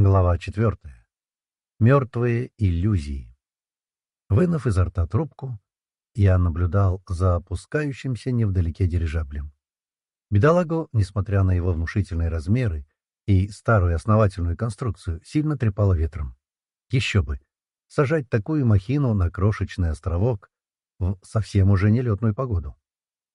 Глава четвертая. Мертвые иллюзии. Вынув изо рта трубку, я наблюдал за опускающимся невдалеке дирижаблем. Бедолагу, несмотря на его внушительные размеры и старую основательную конструкцию, сильно трепало ветром. Еще бы! Сажать такую махину на крошечный островок в совсем уже нелетную погоду.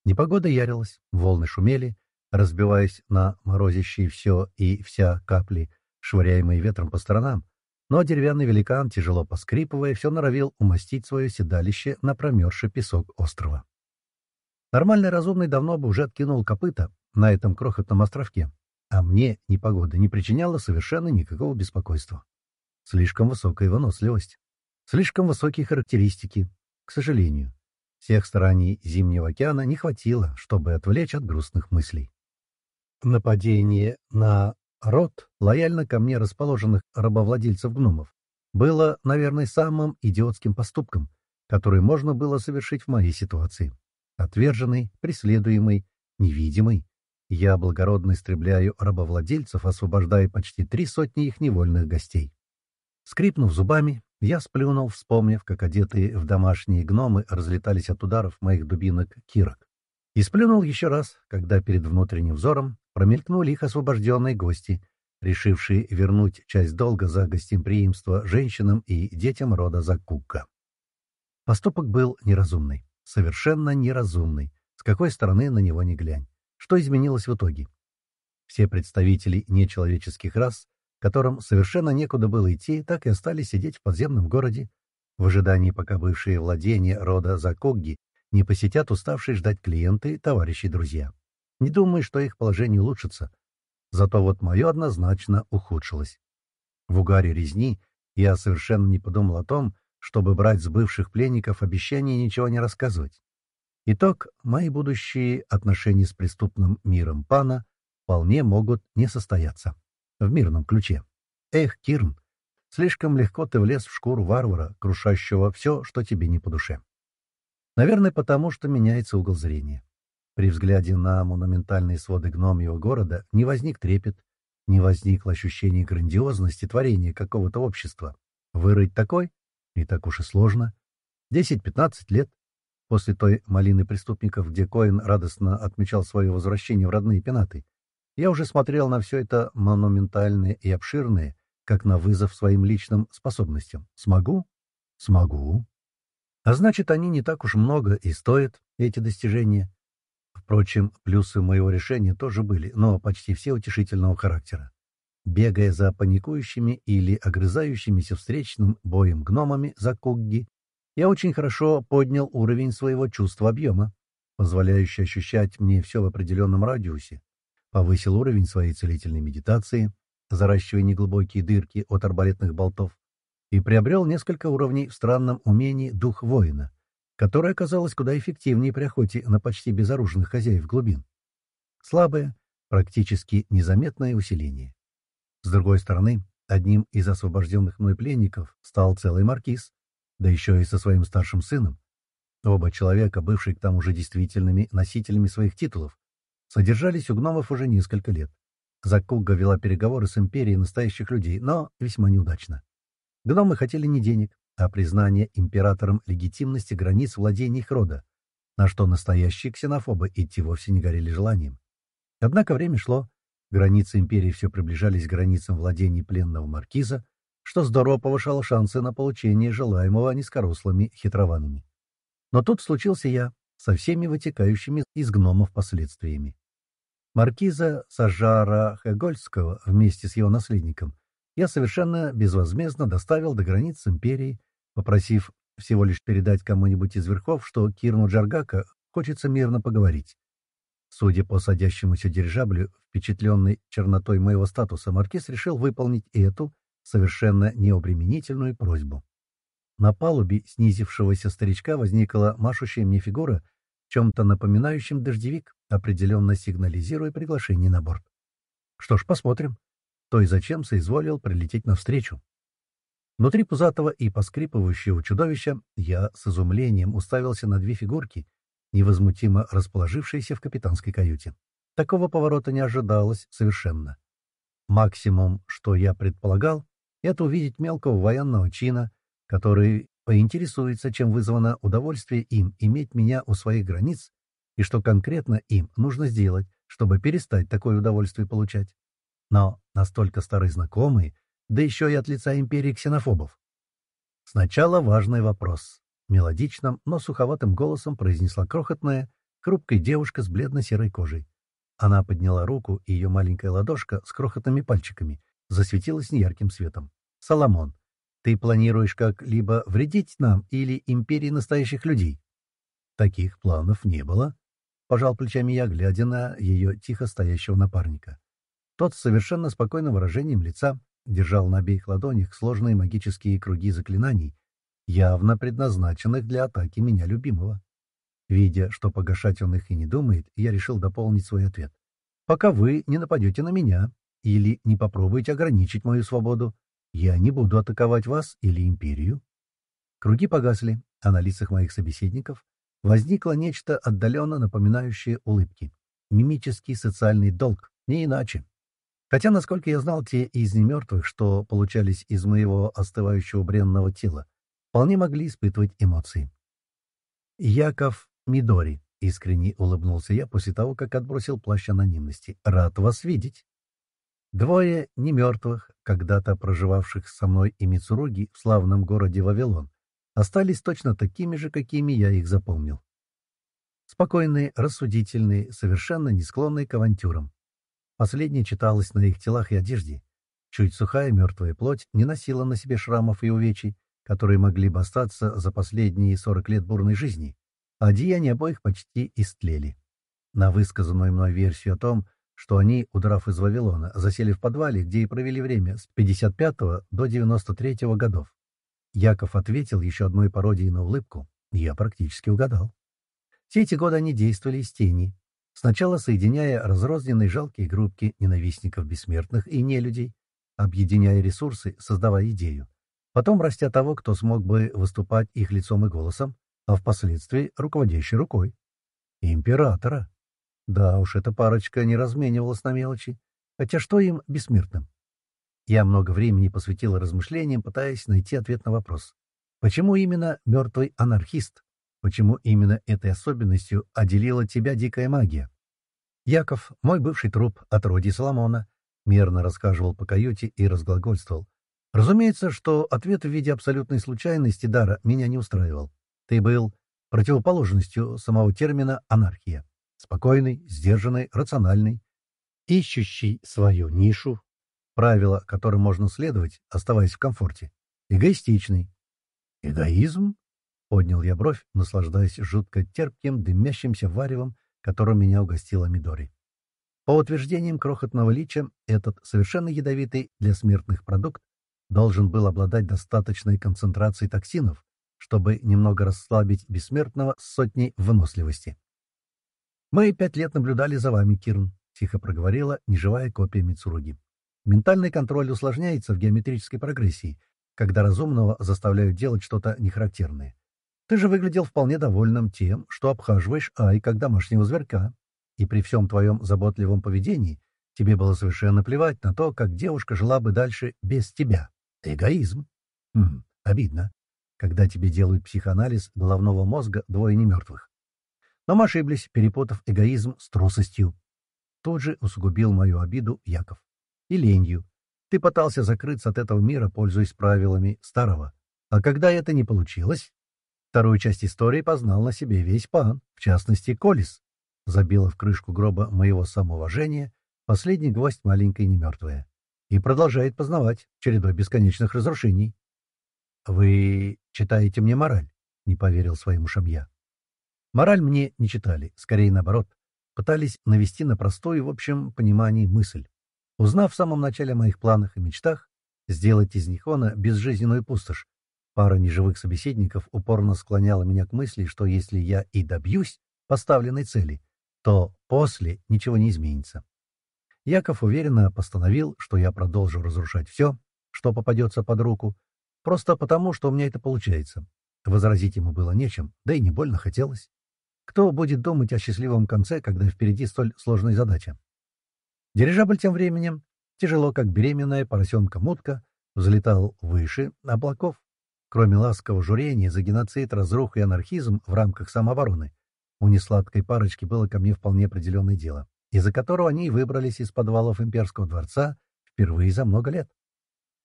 Непогода ярилась, волны шумели, разбиваясь на морозящие все и вся капли — швыряемый ветром по сторонам, но деревянный великан, тяжело поскрипывая, все норовил умастить свое седалище на промерзший песок острова. Нормальный разумный давно бы уже откинул копыта на этом крохотном островке, а мне непогода не причиняла совершенно никакого беспокойства. Слишком высокая выносливость, слишком высокие характеристики, к сожалению. Всех стараний Зимнего океана не хватило, чтобы отвлечь от грустных мыслей. Нападение на Род лояльно ко мне расположенных рабовладельцев-гномов было, наверное, самым идиотским поступком, который можно было совершить в моей ситуации. Отверженный, преследуемый, невидимый, я благородно истребляю рабовладельцев, освобождая почти три сотни их невольных гостей. Скрипнув зубами, я сплюнул, вспомнив, как одетые в домашние гномы разлетались от ударов моих дубинок кирок. И сплюнул еще раз, когда перед внутренним взором промелькнули их освобожденные гости, решившие вернуть часть долга за гостеприимство женщинам и детям рода Закука. Поступок был неразумный, совершенно неразумный, с какой стороны на него не глянь. Что изменилось в итоге? Все представители нечеловеческих рас, которым совершенно некуда было идти, так и остались сидеть в подземном городе, в ожидании, пока бывшие владения рода Закогги не посетят уставшие ждать клиенты, товарищи друзья. Не думаю, что их положение улучшится. Зато вот мое однозначно ухудшилось. В угаре резни я совершенно не подумал о том, чтобы брать с бывших пленников обещание ничего не рассказывать. Итог — мои будущие отношения с преступным миром пана вполне могут не состояться. В мирном ключе. Эх, Кирн, слишком легко ты влез в шкуру варвара, крушащего все, что тебе не по душе. Наверное, потому что меняется угол зрения. При взгляде на монументальные своды гномьего города не возник трепет, не возникло ощущение грандиозности творения какого-то общества. Вырыть такой? Не так уж и сложно. Десять-пятнадцать лет после той малины преступников, где Коэн радостно отмечал свое возвращение в родные пенаты, я уже смотрел на все это монументальное и обширное, как на вызов своим личным способностям. Смогу? Смогу. А значит, они не так уж много и стоят, эти достижения. Впрочем, плюсы моего решения тоже были, но почти все утешительного характера. Бегая за паникующими или огрызающимися встречным боем гномами за Кугги, я очень хорошо поднял уровень своего чувства объема, позволяющий ощущать мне все в определенном радиусе, повысил уровень своей целительной медитации, заращивая неглубокие дырки от арбалетных болтов, и приобрел несколько уровней в странном умении «Дух воина», которая оказалась куда эффективнее при охоте на почти безоружных хозяев глубин. Слабое, практически незаметное усиление. С другой стороны, одним из освобожденных мной пленников стал целый маркиз, да еще и со своим старшим сыном. Оба человека, бывшие к тому же действительными носителями своих титулов, содержались у гномов уже несколько лет. Закуга вела переговоры с империей настоящих людей, но весьма неудачно. Гномы хотели не денег, а признание императором легитимности границ владений их рода, на что настоящие ксенофобы идти вовсе не горели желанием. Однако время шло, границы империи все приближались к границам владений пленного маркиза, что здорово повышало шансы на получение желаемого низкорослыми хитрованами. Но тут случился я, со всеми вытекающими из гномов последствиями. Маркиза Сажара Хегольского вместе с его наследником я совершенно безвозмездно доставил до границ империи, попросив всего лишь передать кому-нибудь из верхов, что Кирну Джаргака хочется мирно поговорить. Судя по садящемуся дирижаблю, впечатленный чернотой моего статуса, Маркиз решил выполнить эту совершенно необременительную просьбу. На палубе снизившегося старичка возникла машущая мне фигура, чем-то напоминающим дождевик, определенно сигнализируя приглашение на борт. Что ж, посмотрим, то и зачем соизволил прилететь навстречу. Внутри пузатого и поскрипывающего чудовища я с изумлением уставился на две фигурки, невозмутимо расположившиеся в капитанской каюте. Такого поворота не ожидалось совершенно. Максимум, что я предполагал, это увидеть мелкого военного чина, который поинтересуется, чем вызвано удовольствие им иметь меня у своих границ и что конкретно им нужно сделать, чтобы перестать такое удовольствие получать. Но настолько старые знакомые, да еще и от лица империи ксенофобов. Сначала важный вопрос. Мелодичным, но суховатым голосом произнесла крохотная, хрупкая девушка с бледно-серой кожей. Она подняла руку, и ее маленькая ладошка с крохотными пальчиками засветилась неярким светом. «Соломон, ты планируешь как-либо вредить нам или империи настоящих людей?» Таких планов не было, — пожал плечами я, глядя на ее тихо стоящего напарника. Тот с совершенно спокойным выражением лица держал на обеих ладонях сложные магические круги заклинаний, явно предназначенных для атаки меня любимого. Видя, что погашать он их и не думает, я решил дополнить свой ответ. «Пока вы не нападете на меня или не попробуете ограничить мою свободу, я не буду атаковать вас или империю». Круги погасли, а на лицах моих собеседников возникло нечто отдаленно напоминающее улыбки. Мимический социальный долг, не иначе. Хотя, насколько я знал, те из немертвых, что получались из моего остывающего бренного тела, вполне могли испытывать эмоции. «Яков Мидори», — искренне улыбнулся я после того, как отбросил плащ анонимности. «Рад вас видеть». Двое немертвых, когда-то проживавших со мной и Мицуруги в славном городе Вавилон, остались точно такими же, какими я их запомнил. Спокойные, рассудительные, совершенно не склонные к авантюрам. Последнее читалось на их телах и одежде. Чуть сухая мертвая плоть не носила на себе шрамов и увечий, которые могли бы остаться за последние сорок лет бурной жизни, а деяния обоих почти истлели. На высказанную мной версию о том, что они, удрав из Вавилона, засели в подвале, где и провели время с 55 до 93 годов. Яков ответил еще одной пародией на улыбку. Я практически угадал. Все эти годы они действовали из тени, сначала соединяя разрозненные жалкие группки ненавистников бессмертных и нелюдей, объединяя ресурсы, создавая идею, потом растя того, кто смог бы выступать их лицом и голосом, а впоследствии руководящей рукой. Императора. Да уж, эта парочка не разменивалась на мелочи. Хотя что им бессмертным? Я много времени посвятил размышлениям, пытаясь найти ответ на вопрос. Почему именно мертвый анархист? Почему именно этой особенностью отделила тебя дикая магия? Яков, мой бывший труп от Роди Соломона, мерно рассказывал по каюте и разглагольствовал. Разумеется, что ответ в виде абсолютной случайности дара меня не устраивал. Ты был противоположностью самого термина «анархия». Спокойный, сдержанный, рациональный, ищущий свою нишу, правила, которым можно следовать, оставаясь в комфорте. Эгоистичный. Эгоизм? Поднял я бровь, наслаждаясь жутко терпким, дымящимся варевом, которым меня угостила Мидори. По утверждениям крохотного лича, этот совершенно ядовитый для смертных продукт должен был обладать достаточной концентрацией токсинов, чтобы немного расслабить бессмертного сотней выносливости. «Мы пять лет наблюдали за вами, Кирн», — тихо проговорила неживая копия Мицуруги. Ментальный контроль усложняется в геометрической прогрессии, когда разумного заставляют делать что-то нехарактерное. Ты же выглядел вполне довольным тем, что обхаживаешь Ай как домашнего зверька. И при всем твоем заботливом поведении тебе было совершенно плевать на то, как девушка жила бы дальше без тебя. Эгоизм. Хм, обидно, когда тебе делают психоанализ головного мозга двое немертвых. Но мы ошиблись, перепутав эгоизм с трусостью. Тут же усугубил мою обиду Яков и ленью. Ты пытался закрыться от этого мира, пользуясь правилами старого. А когда это не получилось, вторую часть истории познал на себе весь пан, в частности, Колис. Забила в крышку гроба моего самоуважения последний гвоздь маленькой немертвая. И продолжает познавать чередой бесконечных разрушений. «Вы читаете мне мораль?» — не поверил своим ушам я. Мораль мне не читали, скорее наоборот. Пытались навести на простую, в общем, понимании мысль. Узнав в самом начале о моих планах и мечтах сделать из Нихона безжизненную пустошь, пара неживых собеседников упорно склоняла меня к мысли, что если я и добьюсь поставленной цели, то после ничего не изменится. Яков уверенно постановил, что я продолжу разрушать все, что попадется под руку, просто потому, что у меня это получается. Возразить ему было нечем, да и не больно хотелось. Кто будет думать о счастливом конце, когда впереди столь сложная задача? Дирижабль тем временем тяжело, как беременная поросенка-мутка, взлетал выше облаков. Кроме ласкового журения за геноцид, разрух и анархизм в рамках самообороны, у несладкой парочки было ко мне вполне определенное дело, из-за которого они выбрались из подвалов имперского дворца впервые за много лет.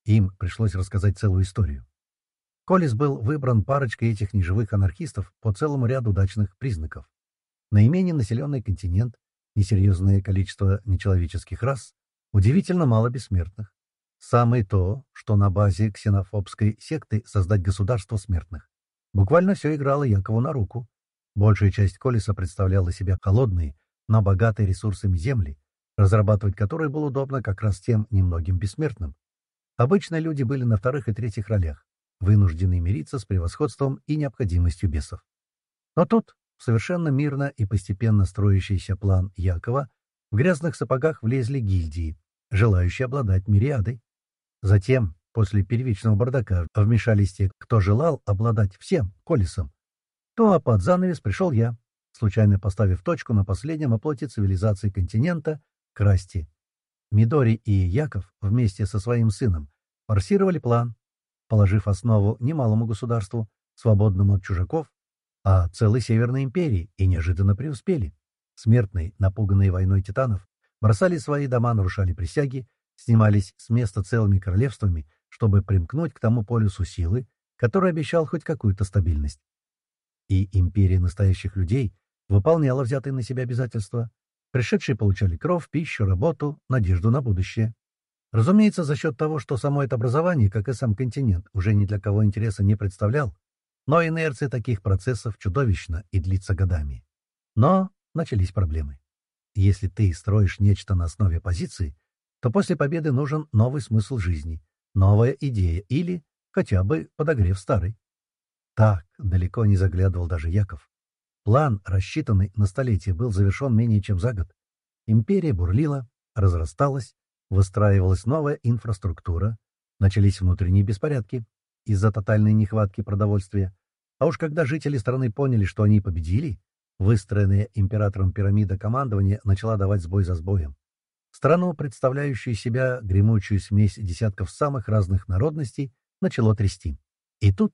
Им пришлось рассказать целую историю. Колес был выбран парочкой этих неживых анархистов по целому ряду удачных признаков. Наименее населенный континент, несерьезное количество нечеловеческих рас, удивительно мало бессмертных. Самое то, что на базе ксенофобской секты создать государство смертных. Буквально все играло Якову на руку. Большая часть Колеса представляла себя холодные, но богатые ресурсами земли, разрабатывать которые было удобно как раз тем немногим бессмертным. Обычно люди были на вторых и третьих ролях, вынуждены мириться с превосходством и необходимостью бесов. Но тут, совершенно мирно и постепенно строящийся план Якова, в грязных сапогах влезли гильдии, желающие обладать мириадой. Затем, после первичного бардака, вмешались те, кто желал обладать всем колесом. То а под занавес пришел я, случайно поставив точку на последнем оплоте цивилизации континента — Красти. Мидори и Яков вместе со своим сыном форсировали план, положив основу немалому государству, свободному от чужаков, а целой Северной империи, и неожиданно преуспели. Смертные, напуганные войной титанов, бросали свои дома, нарушали присяги, снимались с места целыми королевствами, чтобы примкнуть к тому полюсу силы, который обещал хоть какую-то стабильность. И империя настоящих людей выполняла взятые на себя обязательства. Пришедшие получали кровь, пищу, работу, надежду на будущее. Разумеется, за счет того, что само это образование, как и сам континент, уже ни для кого интереса не представлял, но инерция таких процессов чудовищна и длится годами. Но начались проблемы. Если ты строишь нечто на основе позиции, то после победы нужен новый смысл жизни, новая идея или хотя бы подогрев старой. Так далеко не заглядывал даже Яков. План, рассчитанный на столетие, был завершен менее чем за год. Империя бурлила, разрасталась, выстраивалась новая инфраструктура, начались внутренние беспорядки из-за тотальной нехватки продовольствия. А уж когда жители страны поняли, что они победили, выстроенная императором пирамида командования начала давать сбой за сбоем. Страну, представляющую себя гремучую смесь десятков самых разных народностей, начало трясти. И тут,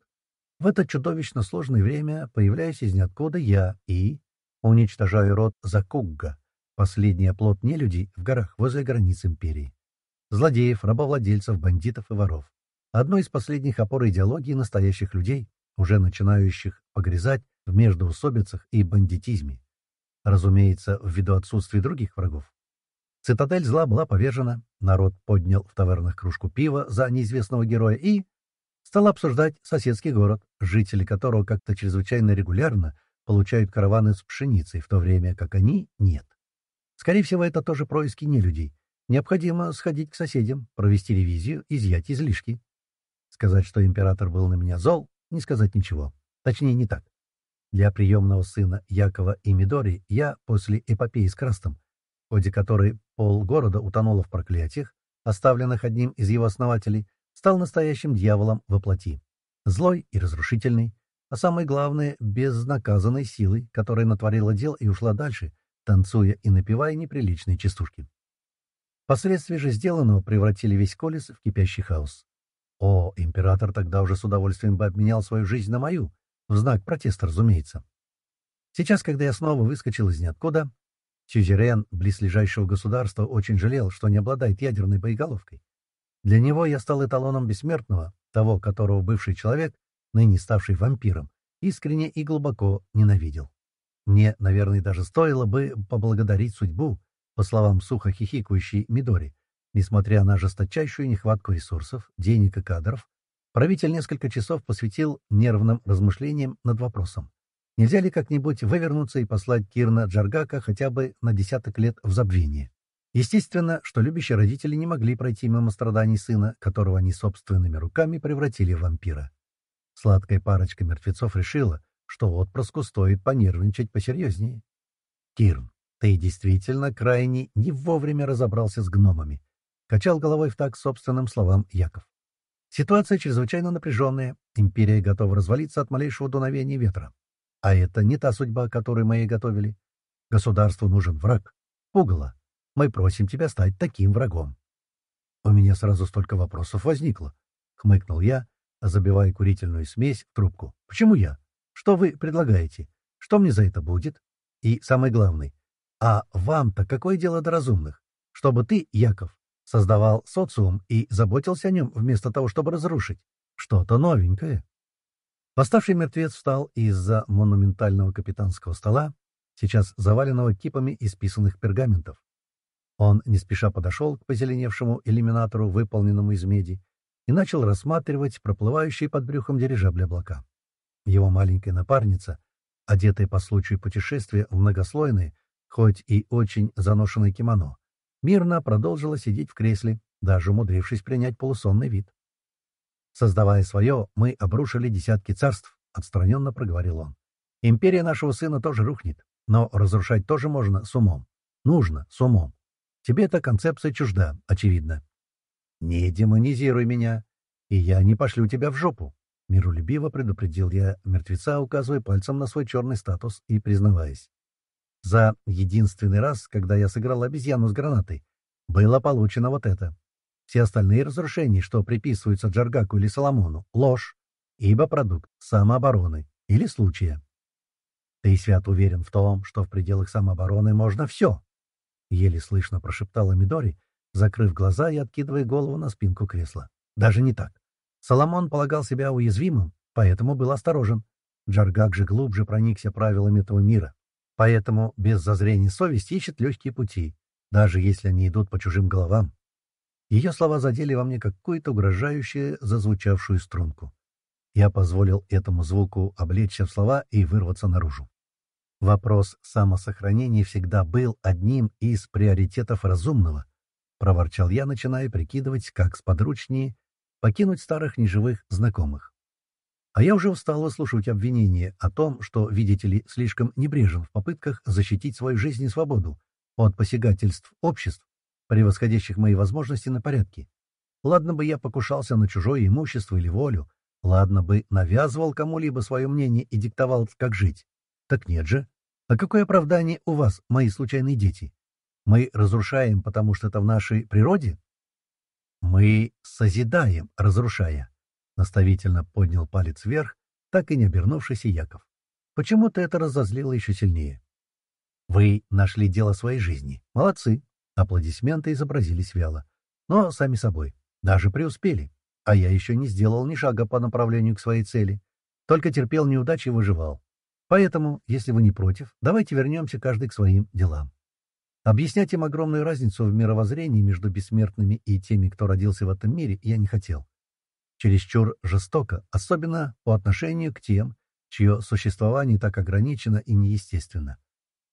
в это чудовищно сложное время, появляюсь из ниоткуда я и уничтожаю род Закугга, Последний оплот нелюдей в горах возле границ империи. Злодеев, рабовладельцев, бандитов и воров. Одной из последних опор идеологии настоящих людей, уже начинающих погрязать в междоусобицах и бандитизме. Разумеется, ввиду отсутствия других врагов. Цитадель зла была повержена, народ поднял в тавернах кружку пива за неизвестного героя и стал обсуждать соседский город, жители которого как-то чрезвычайно регулярно получают караваны с пшеницей, в то время как они — нет. Скорее всего, это тоже происки нелюдей. Необходимо сходить к соседям, провести ревизию, изъять излишки. Сказать, что император был на меня зол, не сказать ничего. Точнее, не так. Для приемного сына Якова и Мидори я после эпопеи с Крастом, в ходе которой полгорода утонуло в проклятиях, оставленных одним из его основателей, стал настоящим дьяволом во плоти. Злой и разрушительный, а самое главное, безнаказанной силой, которая натворила дел и ушла дальше — танцуя и напевая неприличные частушки. Последствия же сделанного превратили весь Колес в кипящий хаос. О, император тогда уже с удовольствием бы обменял свою жизнь на мою, в знак протеста, разумеется. Сейчас, когда я снова выскочил из ниоткуда, Сюзерен близлежащего государства очень жалел, что не обладает ядерной боеголовкой. Для него я стал эталоном бессмертного, того, которого бывший человек, ныне ставший вампиром, искренне и глубоко ненавидел. Мне, наверное, даже стоило бы поблагодарить судьбу, по словам сухо хихикающей Мидори. Несмотря на жесточайшую нехватку ресурсов, денег и кадров, правитель несколько часов посвятил нервным размышлениям над вопросом. Нельзя ли как-нибудь вывернуться и послать Кирна Джаргака хотя бы на десяток лет в забвение? Естественно, что любящие родители не могли пройти мимо страданий сына, которого они собственными руками превратили в вампира. Сладкая парочка мертвецов решила, что отпрыску стоит понервничать посерьезнее. Кирн, ты действительно крайне не вовремя разобрался с гномами. Качал головой в так собственным словам Яков. Ситуация чрезвычайно напряженная, империя готова развалиться от малейшего дуновения ветра. А это не та судьба, которую мы и готовили. Государству нужен враг. Пугало. Мы просим тебя стать таким врагом. У меня сразу столько вопросов возникло. Хмыкнул я, забивая курительную смесь в трубку. Почему я? Что вы предлагаете? Что мне за это будет? И самый главный, а вам-то какое дело до разумных? Чтобы ты, Яков, создавал социум и заботился о нем вместо того, чтобы разрушить. Что-то новенькое. Восставший мертвец встал из-за монументального капитанского стола, сейчас заваленного кипами исписанных пергаментов. Он не спеша подошел к позеленевшему иллюминатору, выполненному из меди, и начал рассматривать проплывающие под брюхом дирижабли облака. Его маленькая напарница, одетая по случаю путешествия в многослойные, хоть и очень заношенное кимоно, мирно продолжила сидеть в кресле, даже умудрившись принять полусонный вид. «Создавая свое, мы обрушили десятки царств», — отстраненно проговорил он. «Империя нашего сына тоже рухнет, но разрушать тоже можно с умом. Нужно, с умом. Тебе эта концепция чужда, очевидно. Не демонизируй меня, и я не пошлю тебя в жопу. Миролюбиво предупредил я мертвеца, указывая пальцем на свой черный статус и признаваясь. За единственный раз, когда я сыграл обезьяну с гранатой, было получено вот это. Все остальные разрушения, что приписываются Джаргаку или Соломону, — ложь, ибо продукт самообороны или случая. Ты свят уверен в том, что в пределах самообороны можно все, — еле слышно прошептала Мидори, закрыв глаза и откидывая голову на спинку кресла. Даже не так. Соломон полагал себя уязвимым, поэтому был осторожен. Джаргак же глубже проникся правилами этого мира. Поэтому без зазрения совести ищет легкие пути, даже если они идут по чужим головам. Ее слова задели во мне какую-то угрожающую зазвучавшую струнку. Я позволил этому звуку облечься в слова и вырваться наружу. Вопрос самосохранения всегда был одним из приоритетов разумного, — проворчал я, начиная прикидывать, как сподручнее покинуть старых неживых знакомых. А я уже устал выслушивать обвинения о том, что, видите ли, слишком небрежен в попытках защитить свою жизнь и свободу от посягательств обществ, превосходящих мои возможности на порядке. Ладно бы я покушался на чужое имущество или волю, ладно бы навязывал кому-либо свое мнение и диктовал, как жить. Так нет же. А какое оправдание у вас, мои случайные дети? Мы разрушаем, потому что это в нашей природе? «Мы созидаем, разрушая», — наставительно поднял палец вверх, так и не обернувшийся Яков. Почему-то это разозлило еще сильнее. «Вы нашли дело своей жизни. Молодцы!» Аплодисменты изобразились вяло. Но сами собой. Даже преуспели. А я еще не сделал ни шага по направлению к своей цели. Только терпел неудачи и выживал. Поэтому, если вы не против, давайте вернемся каждый к своим делам. Объяснять им огромную разницу в мировоззрении между бессмертными и теми, кто родился в этом мире, я не хотел. Чересчур жестоко, особенно по отношению к тем, чье существование так ограничено и неестественно.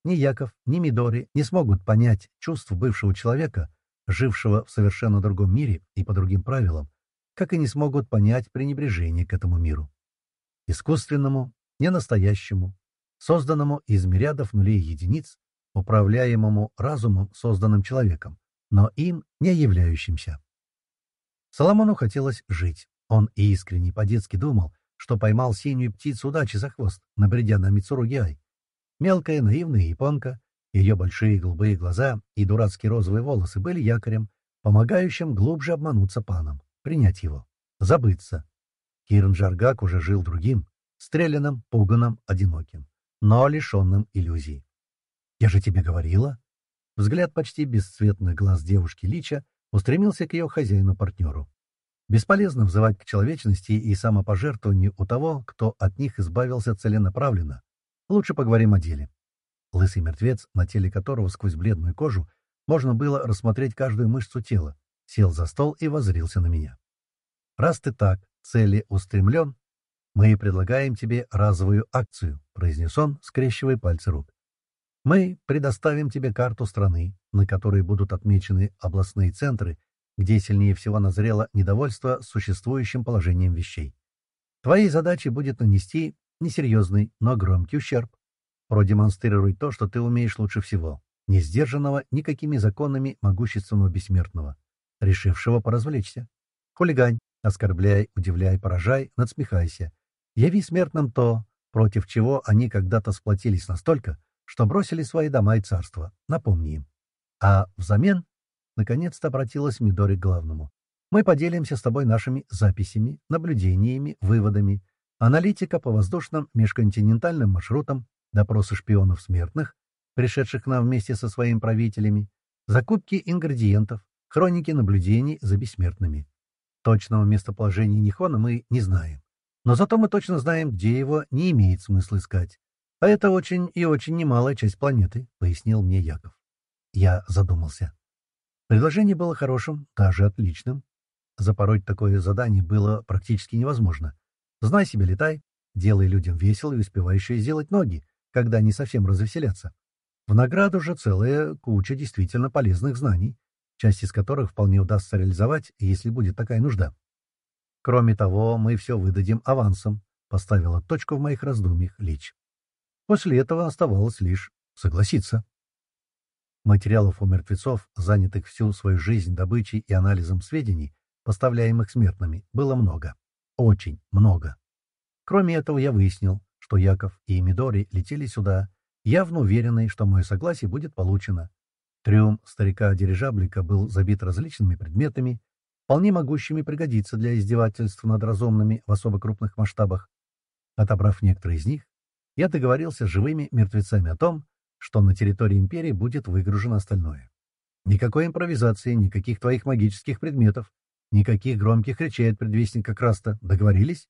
Ни Яков, ни Мидори не смогут понять чувств бывшего человека, жившего в совершенно другом мире и по другим правилам, как и не смогут понять пренебрежение к этому миру. Искусственному, ненастоящему, созданному из мириадов нулей единиц, управляемому разумом, созданным человеком, но им не являющимся. Соломону хотелось жить. Он искренне, по-детски думал, что поймал синюю птицу удачи за хвост, набредя на Мицуру Гиай. Мелкая, наивная японка, ее большие голубые глаза и дурацкие розовые волосы были якорем, помогающим глубже обмануться паном, принять его, забыться. Кирн Джаргак уже жил другим, стрелянным, пуганым, одиноким, но лишенным иллюзий. «Я же тебе говорила!» Взгляд почти бесцветных глаз девушки Лича устремился к ее хозяину-партнеру. Бесполезно взывать к человечности и самопожертвованию у того, кто от них избавился целенаправленно. Лучше поговорим о деле. Лысый мертвец, на теле которого сквозь бледную кожу можно было рассмотреть каждую мышцу тела, сел за стол и воззрился на меня. «Раз ты так цели устремлен, мы предлагаем тебе разовую акцию», — произнес он, скрещивая пальцы рук. Мы предоставим тебе карту страны, на которой будут отмечены областные центры, где сильнее всего назрело недовольство существующим положением вещей. Твоей задачей будет нанести несерьезный, но громкий ущерб. Продемонстрируй то, что ты умеешь лучше всего, не сдержанного никакими законами могущественного бессмертного, решившего поразвлечься. Хулигань, оскорбляй, удивляй, поражай, надсмехайся. Яви смертным то, против чего они когда-то сплотились настолько, что бросили свои дома и царства. Напомни им. А взамен наконец-то обратилась Мидори к главному. «Мы поделимся с тобой нашими записями, наблюдениями, выводами. Аналитика по воздушным межконтинентальным маршрутам, допросы шпионов смертных, пришедших к нам вместе со своими правителями, закупки ингредиентов, хроники наблюдений за бессмертными. Точного местоположения Нихона мы не знаем. Но зато мы точно знаем, где его не имеет смысла искать. А это очень и очень немалая часть планеты, — пояснил мне Яков. Я задумался. Предложение было хорошим, даже отличным. Запороть такое задание было практически невозможно. Знай себе, летай, делай людям весело и и сделать ноги, когда они совсем развеселятся. В награду же целая куча действительно полезных знаний, часть из которых вполне удастся реализовать, если будет такая нужда. Кроме того, мы все выдадим авансом, поставила точку в моих раздумьях Лич. После этого оставалось лишь согласиться. Материалов у мертвецов, занятых всю свою жизнь добычей и анализом сведений, поставляемых смертными, было много. Очень много. Кроме этого, я выяснил, что Яков и Мидори летели сюда, явно уверенные, что мое согласие будет получено. Трюм старика-дирижаблика был забит различными предметами, вполне могущими пригодиться для издевательств над разумными в особо крупных масштабах. Отобрав некоторые из них, я договорился с живыми мертвецами о том, что на территории Империи будет выгружено остальное. Никакой импровизации, никаких твоих магических предметов, никаких громких речей от предвестника Краста. Договорились?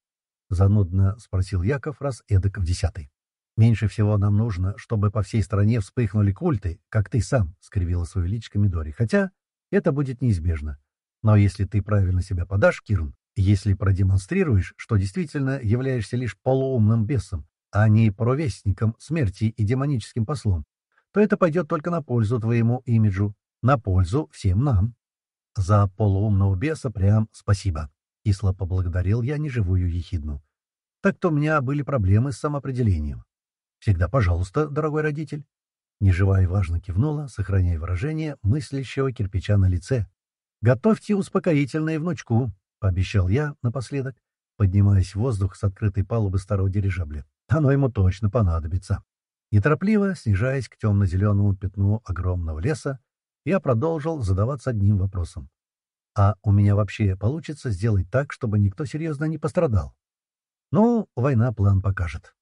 Занудно спросил Яков раз эдак в десятый. «Меньше всего нам нужно, чтобы по всей стране вспыхнули культы, как ты сам», — скривила свою личко Мидори. «Хотя это будет неизбежно. Но если ты правильно себя подашь, Кирн, если продемонстрируешь, что действительно являешься лишь полуумным бесом, а не провестником смерти и демоническим послом, то это пойдет только на пользу твоему имиджу, на пользу всем нам. За полуумного беса прям спасибо. Кисло поблагодарил я неживую ехидну. Так-то у меня были проблемы с самоопределением. Всегда пожалуйста, дорогой родитель. Неживая важно кивнула, сохраняя выражение мыслящего кирпича на лице. «Готовьте успокоительное внучку», — пообещал я напоследок, поднимаясь в воздух с открытой палубы старого дирижабля. «Оно ему точно понадобится». Неторопливо, снижаясь к темно-зеленому пятну огромного леса, я продолжил задаваться одним вопросом. «А у меня вообще получится сделать так, чтобы никто серьезно не пострадал?» «Ну, война план покажет».